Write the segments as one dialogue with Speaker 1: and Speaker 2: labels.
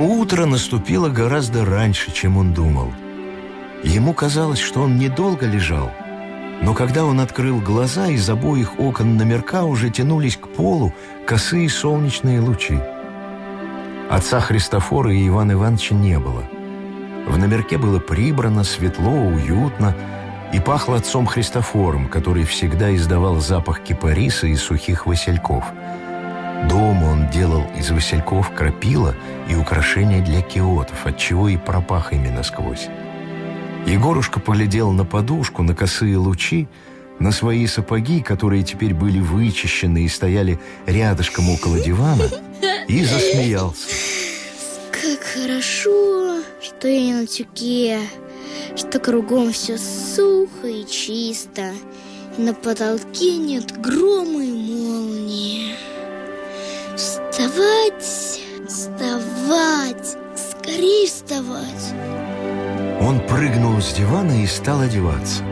Speaker 1: Утро наступило гораздо раньше, чем он думал. Ему казалось, что он недолго лежал, но когда он открыл глаза, из обоих окон номерка уже тянулись к полу косые солнечные лучи. Отца Христофора и Ивана Ивановича не было. В номерке было прибрано, светло, уютно, и пахло отцом Христофором, который всегда издавал запах кипариса и сухих васильков. Дома он делал из васильков крапила и украшения для киотов, отчего и пропах ими насквозь. Егорушка поглядел на подушку, на косые лучи, на свои сапоги, которые теперь были вычищены и стояли рядышком около дивана, и засмеялся.
Speaker 2: Как хорошо, что я не на тюке, что кругом все сухо и чисто, и на потолке нет грома и молнии. Вставать, вставать, скорее вставать.
Speaker 1: Он прыгнул с дивана и стал одеваться.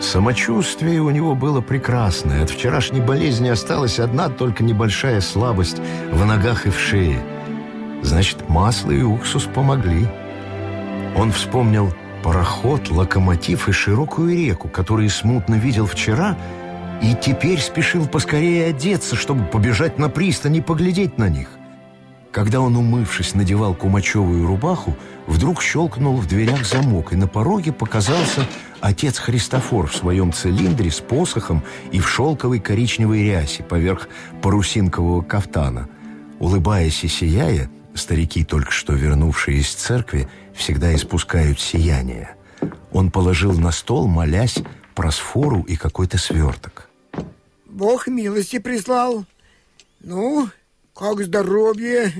Speaker 1: Самочувствие у него было прекрасное. От вчерашней болезни осталась одна только небольшая слабость в ногах и в шее. Значит, масло и уксус помогли. Он вспомнил пароход, локомотив и широкую реку, которые смутно видел вчера, и теперь спешил поскорее одеться, чтобы побежать на пристань и поглядеть на них. Когда он, умывшись, надевал кумачевую рубаху, вдруг щелкнул в дверях замок, и на пороге показался отец Христофор в своем цилиндре с посохом и в шелковой коричневой рясе поверх парусинкового кафтана. Улыбаясь и сияя, старики, только что вернувшие из церкви, всегда испускают сияние. Он положил на стол, молясь, просфору и какой-то сверток.
Speaker 3: «Бог милости прислал. Ну, как здоровье?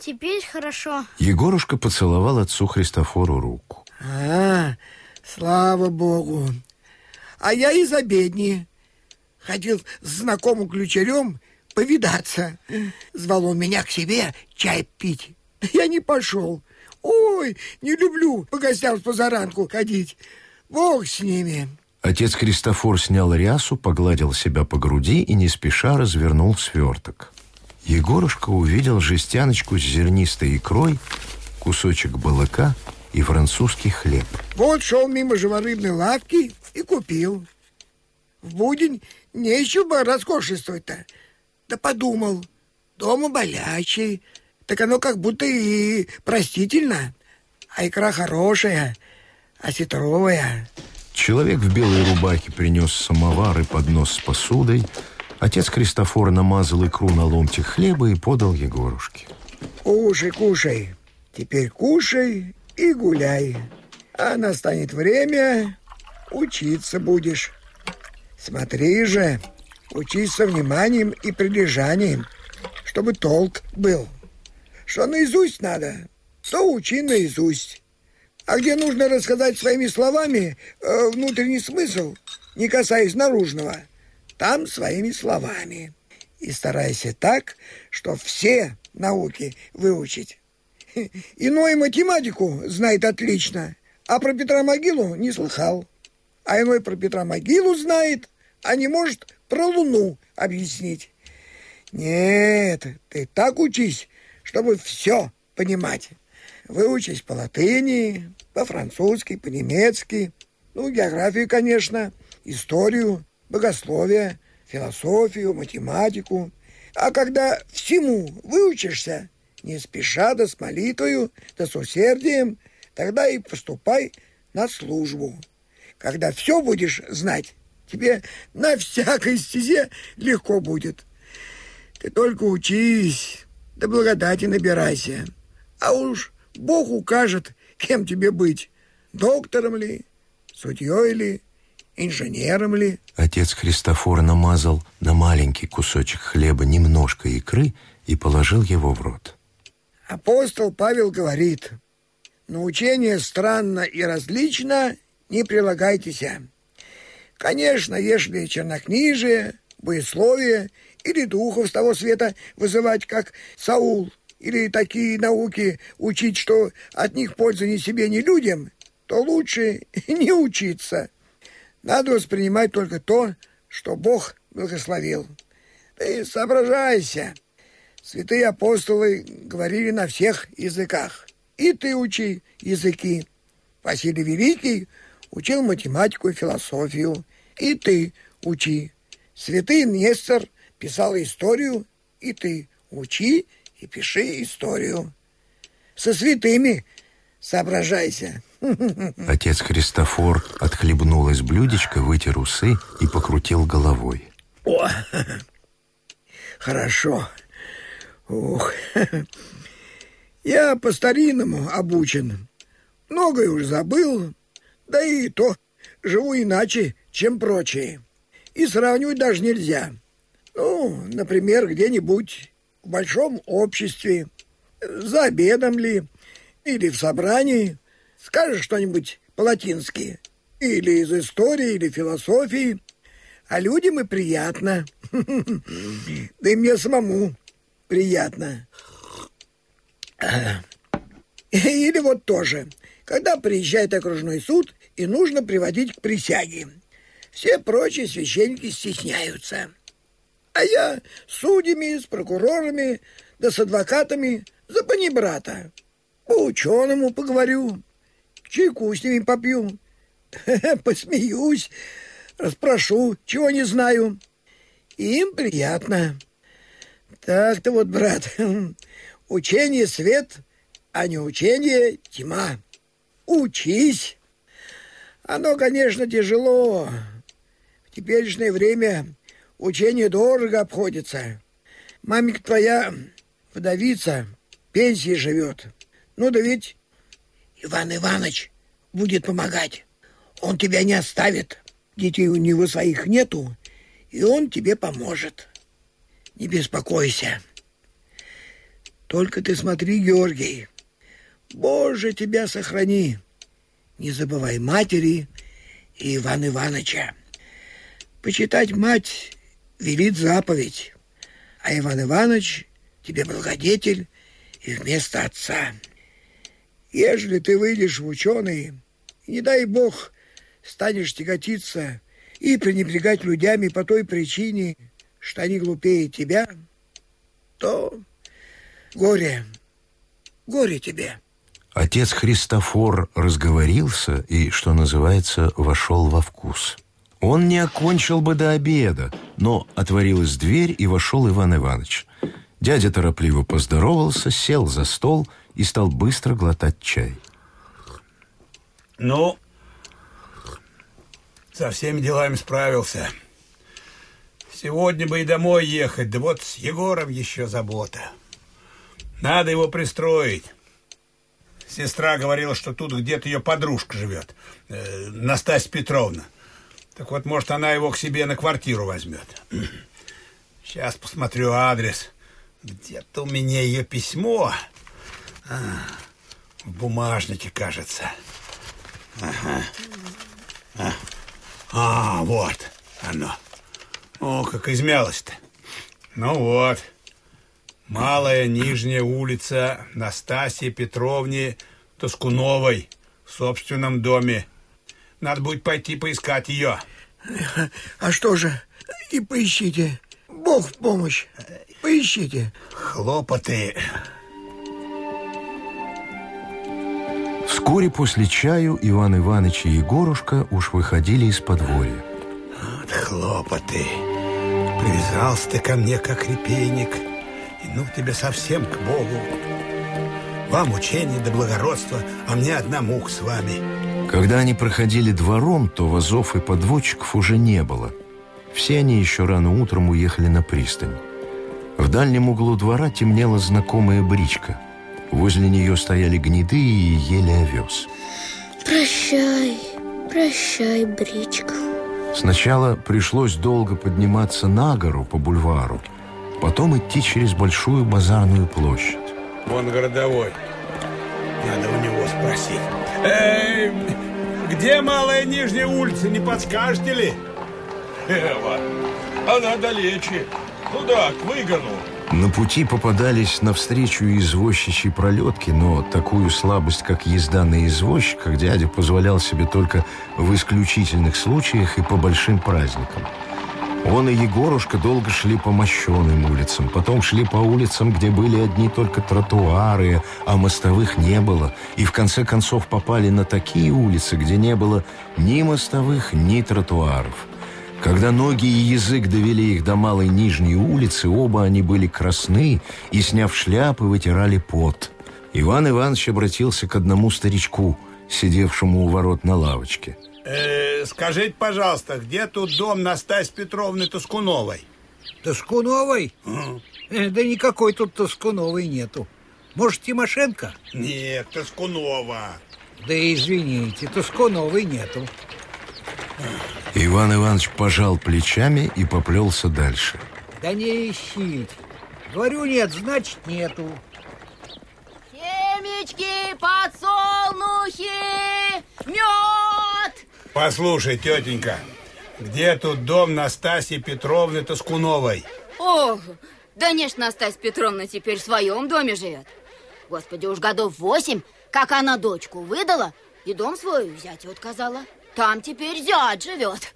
Speaker 2: Теперь хорошо.
Speaker 1: Егорушка поцеловал отцу Христофору руку.
Speaker 3: А, слава богу. А я из обедни. Ходил с знакомым ключарем повидаться. Звал он меня к себе чай пить. Я не пошел. Ой, не люблю по гостям с позаранку ходить. Бог с ними.
Speaker 1: Отец Христофор снял рясу, погладил себя по груди и не спеша развернул сверток. Егорушка увидел жестяночку с зернистой икрой, кусочек балыка и французский хлеб.
Speaker 3: Вот шел мимо живорыбной лавки и купил. В будень нечего роскошествовать-то. Да подумал, дома болячий, так оно как будто и простительно. А икра хорошая, осетровая.
Speaker 1: Человек в белой рубахе принес самовар и поднос с посудой – Отец Христофор намазал икру на ломтик хлеба и подал Егорушке.
Speaker 3: Кушай, кушай. Теперь кушай и гуляй. А настанет время, учиться будешь. Смотри же, учись со вниманием и прилежанием, чтобы толк был. Что наизусть надо, то учи наизусть. А где нужно рассказать своими словами э, внутренний смысл, не касаясь наружного – там своими словами. И старайся так, что все науки выучить. Иной математику знает отлично, а про Петра Могилу не слыхал. А иной про Петра Могилу знает, а не может про Луну объяснить. Нет, ты так учись, чтобы все понимать. Выучись по латыни, по-французски, по-немецки, ну, географию, конечно, историю, богословие, философию, математику. А когда всему выучишься, не спеша, да с молитвою, да с усердием, тогда и поступай на службу. Когда все будешь знать, тебе на всякой стезе легко будет. Ты только учись, да благодати набирайся. А уж Бог укажет, кем тебе быть, доктором ли, судьей ли, инженером ли?
Speaker 1: Отец Христофор намазал на маленький кусочек хлеба немножко икры и положил его в рот.
Speaker 3: Апостол Павел говорит, на учение странно и различно не прилагайтесь. Конечно, если чернокнижие, боесловие или духов с того света вызывать, как Саул, или такие науки учить, что от них пользы ни себе, ни людям, то лучше не учиться. Надо воспринимать только то, что Бог благословил. Ты соображайся. Святые апостолы говорили на всех языках. И ты учи языки. Василий Великий учил математику и философию. И ты учи. Святый Нестор писал историю. И ты учи и пиши историю. Со святыми соображайся.
Speaker 1: Отец Христофор отхлебнул из блюдечка, вытер усы и покрутил головой.
Speaker 3: О, хорошо. Ух, я по-старинному обучен. Многое уж забыл, да и то живу иначе, чем прочие. И сравнивать даже нельзя. Ну, например, где-нибудь в большом обществе, за обедом ли, или в собрании, скажешь что-нибудь по-латински, или из истории, или философии, а людям и приятно. Да и мне самому приятно. Или вот тоже, когда приезжает окружной суд и нужно приводить к присяге. Все прочие священники стесняются. А я с судьями, с прокурорами, да с адвокатами за панибрата. По ученому поговорю, чайку с ними попью, посмеюсь, расспрошу, чего не знаю. Им приятно. Так-то вот, брат, учение свет, а не учение тьма. Учись. Оно, конечно, тяжело. В теперешнее время учение дорого обходится. Мамик твоя вдовица, пенсии живет. Ну да ведь Иван Иванович будет помогать. Он тебя не оставит. Детей у него своих нету, и он тебе поможет. Не беспокойся. Только ты смотри, Георгий. Боже, тебя сохрани. Не забывай матери и Ивана Ивановича. Почитать мать велит заповедь, а Иван Иванович тебе благодетель и вместо отца. Ежели ты выйдешь в ученые, не дай бог, станешь тяготиться и пренебрегать людьми по той причине, что они глупее тебя, то горе, горе тебе.
Speaker 1: Отец Христофор разговорился и, что называется, вошел во вкус. Он не окончил бы до обеда, но отворилась дверь, и вошел Иван Иванович. Дядя торопливо поздоровался, сел за стол и стал быстро глотать чай.
Speaker 4: Ну, со всеми делами справился. Сегодня бы и домой ехать, да вот с Егором еще забота. Надо его пристроить. Сестра говорила, что тут где-то ее подружка живет, э, Настасья Петровна. Так вот, может, она его к себе на квартиру возьмет. Сейчас посмотрю адрес. Где-то у меня ее письмо. А, в бумажнике, кажется. Ага. А, а вот оно. О, как измялось-то. Ну вот. Малая Нижняя улица Настасьи Петровне Тоскуновой в собственном доме. Надо будет пойти поискать ее.
Speaker 3: А что же? И поищите. Бог в помощь. Поищите.
Speaker 4: Хлопоты.
Speaker 1: Вскоре после чаю Иван Иванович и Егорушка уж выходили из подворья.
Speaker 4: Вот хлопоты. Привязался ты ко мне, как репейник. И ну тебе совсем к Богу. Вам учение да благородство, а мне одна мук с вами.
Speaker 1: Когда они проходили двором, то вазов и подводчиков уже не было. Все они еще рано утром уехали на пристань. В дальнем углу двора темнела знакомая бричка. Возле нее стояли гнеды и ели овес.
Speaker 2: Прощай, прощай, бричка.
Speaker 1: Сначала пришлось долго подниматься на гору по бульвару, потом идти через большую базарную площадь.
Speaker 4: Вон городовой. Надо у него спросить. Где малая нижняя улица, не подскажете ли?
Speaker 5: Эва, она далече. Туда, к выгону.
Speaker 1: На пути попадались навстречу извозчичьи пролетки, но такую слабость, как езда на извозчиках, дядя позволял себе только в исключительных случаях и по большим праздникам. Он и Егорушка долго шли по мощеным улицам, потом шли по улицам, где были одни только тротуары, а мостовых не было, и в конце концов попали на такие улицы, где не было ни мостовых, ни тротуаров. Когда ноги и язык довели их до малой нижней улицы, оба они были красны и, сняв шляпы, вытирали пот. Иван Иванович обратился к одному старичку, сидевшему у ворот на лавочке.
Speaker 4: Э, скажите, пожалуйста, где тут дом Настасьи Петровны Тоскуновой?
Speaker 6: Тоскуновой? Э, Да никакой тут Тоскуновой нету. Может, Тимошенко?
Speaker 4: Нет, Тоскунова.
Speaker 6: Да извините, Тоскуновой нету.
Speaker 1: Иван Иванович пожал плечами и поплелся дальше.
Speaker 6: Да не ищите. Говорю, нет, значит, нету.
Speaker 7: Семечки, подсолнухи, мед!
Speaker 4: Послушай, тетенька, где тут дом Настасьи Петровны Тоскуновой?
Speaker 7: Ох, да нечто Настасья Петровна теперь в своем доме живет. Господи, уж годов восемь, как она дочку выдала и дом свой взять отказала. Там теперь зять живет.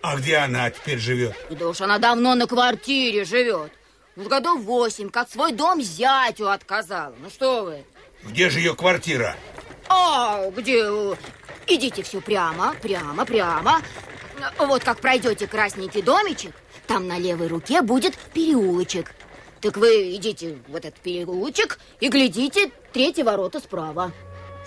Speaker 4: А где она теперь живет?
Speaker 7: Да уж она давно на квартире живет. Уж годов восемь, как свой дом зятю отказала. Ну что вы?
Speaker 4: Где же ее квартира?
Speaker 7: А, где? Идите все прямо, прямо, прямо. Вот как пройдете красненький домичек, там на левой руке будет переулочек. Так вы идите в этот переулочек и глядите третьи ворота справа.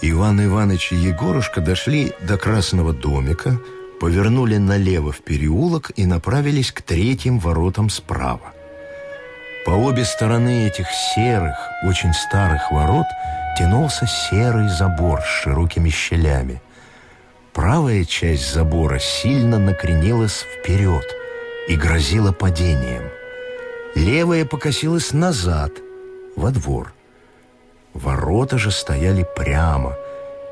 Speaker 1: Иван Иванович и Егорушка дошли до красного домика, повернули налево в переулок и направились к третьим воротам справа. По обе стороны этих серых, очень старых ворот тянулся серый забор с широкими щелями. Правая часть забора сильно накренилась вперед и грозила падением. Левая покосилась назад, во двор. Ворота же стояли прямо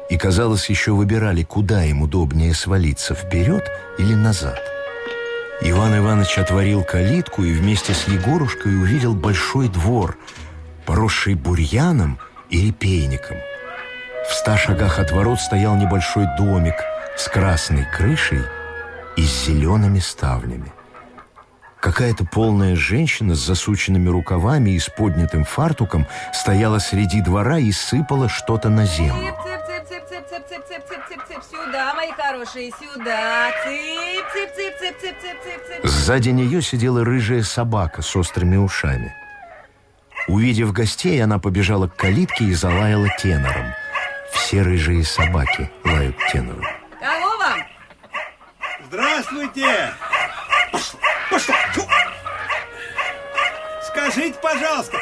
Speaker 1: и, казалось, еще выбирали, куда им удобнее свалиться, вперед или назад. Иван Иванович отворил калитку и вместе с Егорушкой увидел большой двор, поросший бурьяном и репейником. В ста шагах от ворот стоял небольшой домик с красной крышей и с зелеными ставнями. Какая-то полная женщина с засученными рукавами и с поднятым фартуком стояла среди двора и сыпала что-то на землю.
Speaker 8: Цып, цып, цып, цып, цып, цып, цып, цып, цып, сюда, мои хорошие, сюда. Цып, цып, цып, цып, цып, цып, цып, цып.
Speaker 1: Сзади нее сидела рыжая собака с острыми ушами. Увидев гостей, она побежала к калитке и залаяла тенором. Все рыжие собаки лают тенором.
Speaker 4: Здравствуйте! Пошла, пошла! Фу! Скажите, пожалуйста,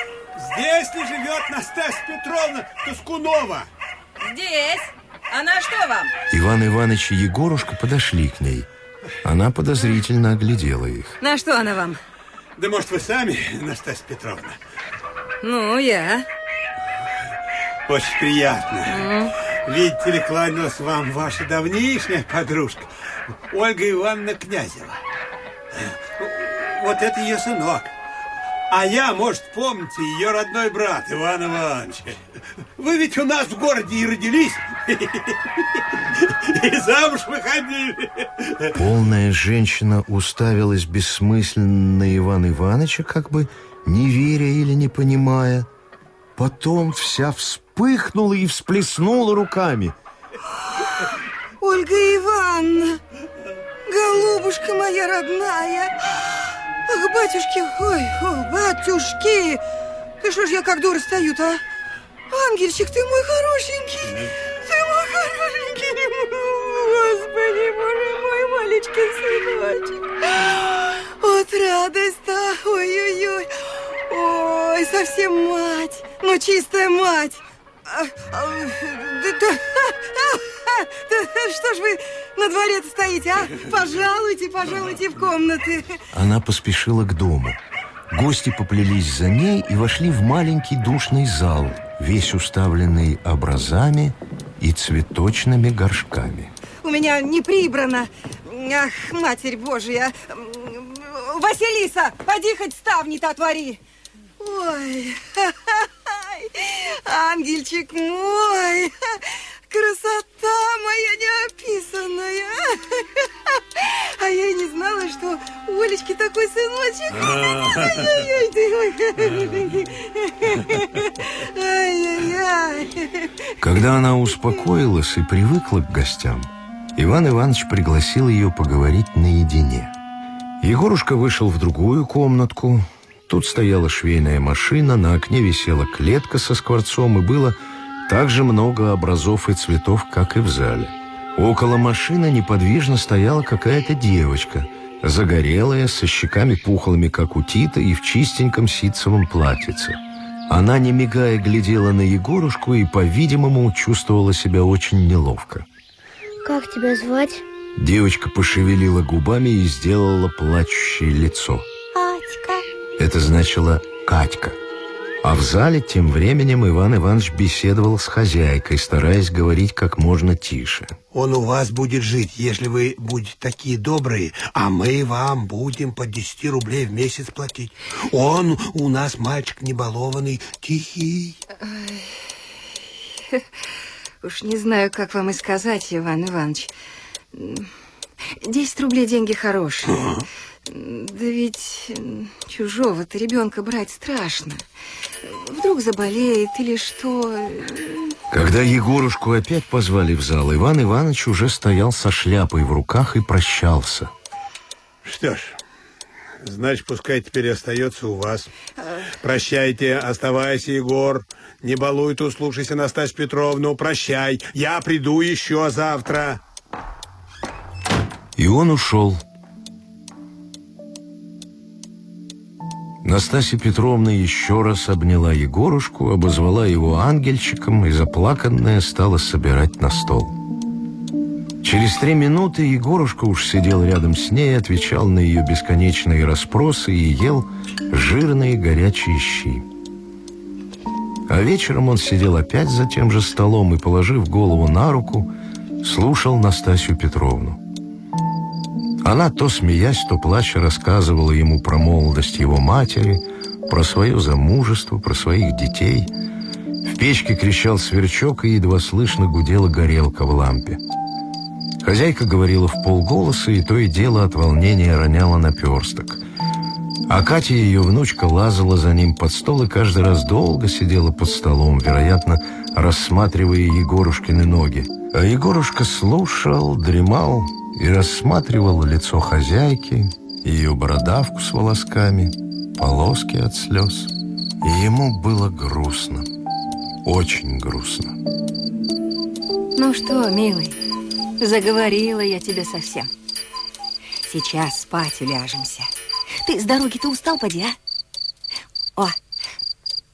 Speaker 4: здесь ли живет Настасья Петровна Тоскунова?
Speaker 8: Здесь. Она что вам?
Speaker 1: Иван Иванович и Егорушка подошли к ней. Она подозрительно оглядела их.
Speaker 8: На что она вам?
Speaker 4: Да может, вы сами, Настасья Петровна?
Speaker 8: Ну, я.
Speaker 4: Очень приятно. Видите ли, кланялась вам ваша давнейшая подружка, Ольга Ивановна Князева. Вот это ее сынок. А я, может, помните, ее родной брат Иван Иванович. Вы ведь у нас в городе и родились, и замуж выходили.
Speaker 1: Полная женщина уставилась бессмысленно на Ивана Ивановича, как бы не веря или не понимая. Потом вся вспыхнула и всплеснула руками.
Speaker 9: Ольга Ивановна, голубушка моя родная. Ах, батюшки, ой, о, батюшки. Ты что ж я как дура стою-то, а? Ангельчик, ты мой хорошенький. Ты мой хорошенький. Господи, боже мой, маленький сыночек. Вот радость-то, ой-ой-ой. Ой, совсем мать, ну чистая мать. А, а, Что ж вы на дворе-то стоите, а? Пожалуйте, пожалуйте в комнаты.
Speaker 1: Она поспешила к дому. Гости поплелись за ней и вошли в маленький душный зал, весь уставленный образами и цветочными горшками.
Speaker 9: У меня не прибрано. Ах, Матерь Божья. Василиса, поди хоть ставни-то отвори. Ой, ангельчик мой, красота моя неописанная. А я и не знала, что у Олечки такой сыночек.
Speaker 1: Когда она успокоилась и привыкла к гостям, Иван Иванович пригласил ее поговорить наедине. Егорушка вышел в другую комнатку. Тут стояла швейная машина, на окне висела клетка со скворцом, и было так же много образов и цветов, как и в зале. Около машины неподвижно стояла какая-то девочка, загорелая, со щеками пухлыми, как у Тита, и в чистеньком ситцевом платьице. Она, не мигая, глядела на Егорушку и, по-видимому, чувствовала себя очень неловко.
Speaker 2: Как тебя звать?
Speaker 1: Девочка пошевелила губами и сделала плачущее лицо. Это значило «Катька». А в зале тем временем Иван Иванович беседовал с хозяйкой, стараясь говорить как можно тише.
Speaker 10: Он у вас будет жить, если вы будете такие добрые, а мы вам будем по 10 рублей в месяц платить. Он у нас мальчик небалованный, тихий.
Speaker 9: Уж не знаю, как вам и сказать, Иван Иванович. Десять рублей деньги хорошие. Да ведь чужого-то ребенка брать страшно. Вдруг заболеет или что.
Speaker 1: Когда Егорушку опять позвали в зал, Иван Иванович уже стоял со шляпой в руках и прощался.
Speaker 4: Что ж, значит, пускай теперь остается у вас. Прощайте, оставайся, Егор. Не балуй тут, слушайся Настасью Петровну. Прощай, я приду еще завтра.
Speaker 1: И он ушел. Настасья Петровна еще раз обняла Егорушку, обозвала его ангельчиком и заплаканная стала собирать на стол. Через три минуты Егорушка уж сидел рядом с ней, отвечал на ее бесконечные расспросы и ел жирные горячие щи. А вечером он сидел опять за тем же столом и, положив голову на руку, слушал Настасью Петровну. Она то смеясь, то плача рассказывала ему про молодость его матери, про свое замужество, про своих детей. В печке кричал сверчок, и едва слышно гудела горелка в лампе. Хозяйка говорила в полголоса, и то и дело от волнения роняла наперсток. А Катя, ее внучка, лазала за ним под стол и каждый раз долго сидела под столом, вероятно, рассматривая Егорушкины ноги. А Егорушка слушал, дремал, и рассматривал лицо хозяйки, ее бородавку с волосками, полоски от слез. И ему было грустно, очень грустно.
Speaker 9: Ну что, милый, заговорила я тебе совсем. Сейчас спать уляжемся. Ты с дороги-то устал, поди, а? О,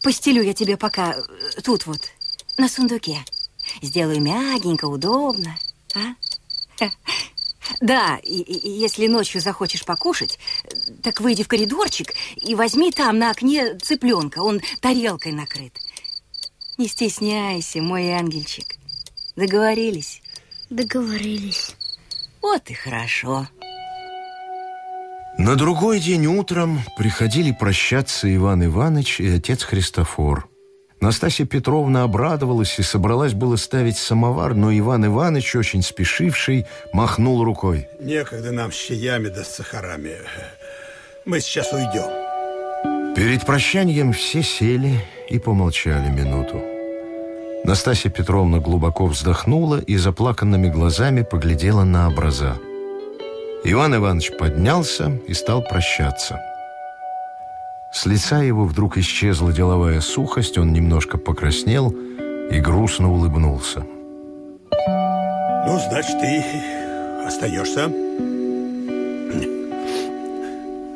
Speaker 9: постелю я тебе пока э, тут вот, на сундуке. Сделаю мягенько, удобно, а? Да, и, и если ночью захочешь покушать, так выйди в коридорчик и возьми там на окне цыпленка, он тарелкой накрыт. Не стесняйся, мой ангельчик. Договорились?
Speaker 2: Договорились.
Speaker 9: Вот и хорошо.
Speaker 1: На другой день утром приходили прощаться Иван Иванович и отец Христофор. Настасья Петровна обрадовалась и собралась было ставить самовар, но Иван Иванович, очень спешивший, махнул рукой.
Speaker 4: Некогда нам с чаями да с сахарами. Мы сейчас уйдем.
Speaker 1: Перед прощанием все сели и помолчали минуту. Настасья Петровна глубоко вздохнула и заплаканными глазами поглядела на образа. Иван Иванович поднялся и стал прощаться. С лица его вдруг исчезла деловая сухость, он немножко покраснел и грустно улыбнулся.
Speaker 4: Ну, значит, ты остаешься.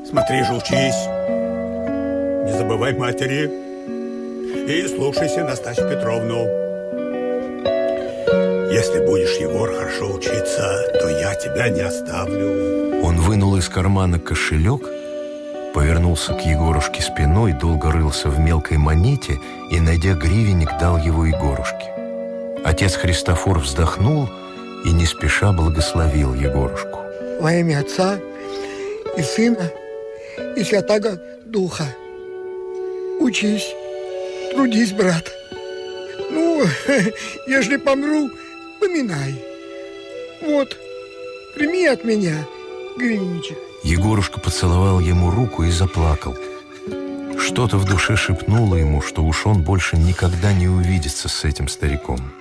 Speaker 4: Смотри же, учись. Не забывай матери. И слушайся Настасью Петровну. Если будешь, Егор, хорошо учиться, то я тебя не оставлю.
Speaker 1: Он вынул из кармана кошелек повернулся к Егорушке спиной, долго рылся в мелкой монете и, найдя гривенник, дал его Егорушке. Отец Христофор вздохнул и не спеша благословил Егорушку.
Speaker 3: Во имя Отца и Сына и Святого Духа. Учись, трудись, брат. Ну, если помру, поминай. Вот, прими от меня гривенничек.
Speaker 1: Егорушка поцеловал ему руку и заплакал. Что-то в душе шепнуло ему, что уж он больше никогда не увидится с этим стариком.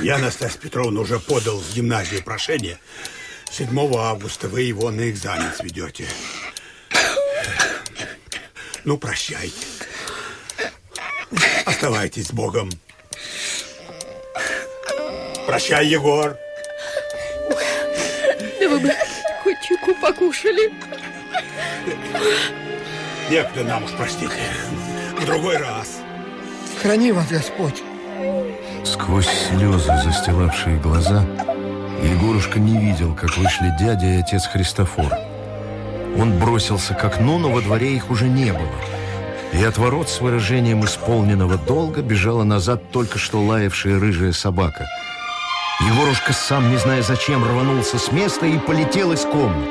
Speaker 4: Я, Настасья Петровна, уже подал в гимназию прошение. 7 августа вы его на экзамен сведете. Ну, прощайте. Оставайтесь с Богом. Прощай, Егор.
Speaker 11: Да вы бы чайку покушали.
Speaker 4: Некогда нам уж, простите. В другой раз.
Speaker 3: Храни вас Господь.
Speaker 1: Сквозь слезы, застилавшие глаза, Егорушка не видел, как вышли дядя и отец Христофор. Он бросился к окну, но во дворе их уже не было. И от ворот с выражением исполненного долга бежала назад только что лаявшая рыжая собака. Егорушка, сам не зная зачем, рванулся с места и полетел из комнат.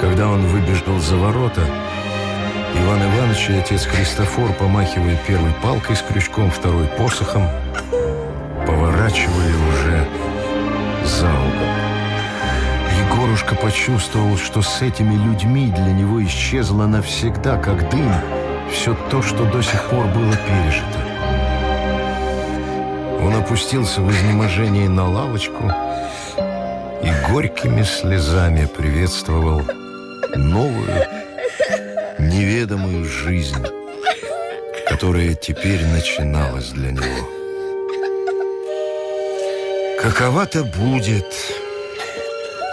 Speaker 1: Когда он выбежал за ворота, Иван Иванович и отец Христофор, помахивая первой палкой с крючком, второй посохом, поворачивали уже за угол. Егорушка почувствовал, что с этими людьми для него исчезло навсегда, как дым, все то, что до сих пор было пережито. Он опустился в изнеможении на лавочку и горькими слезами приветствовал новую, неведомую жизнь, которая теперь начиналась для него. Какова-то будет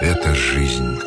Speaker 1: эта жизнь.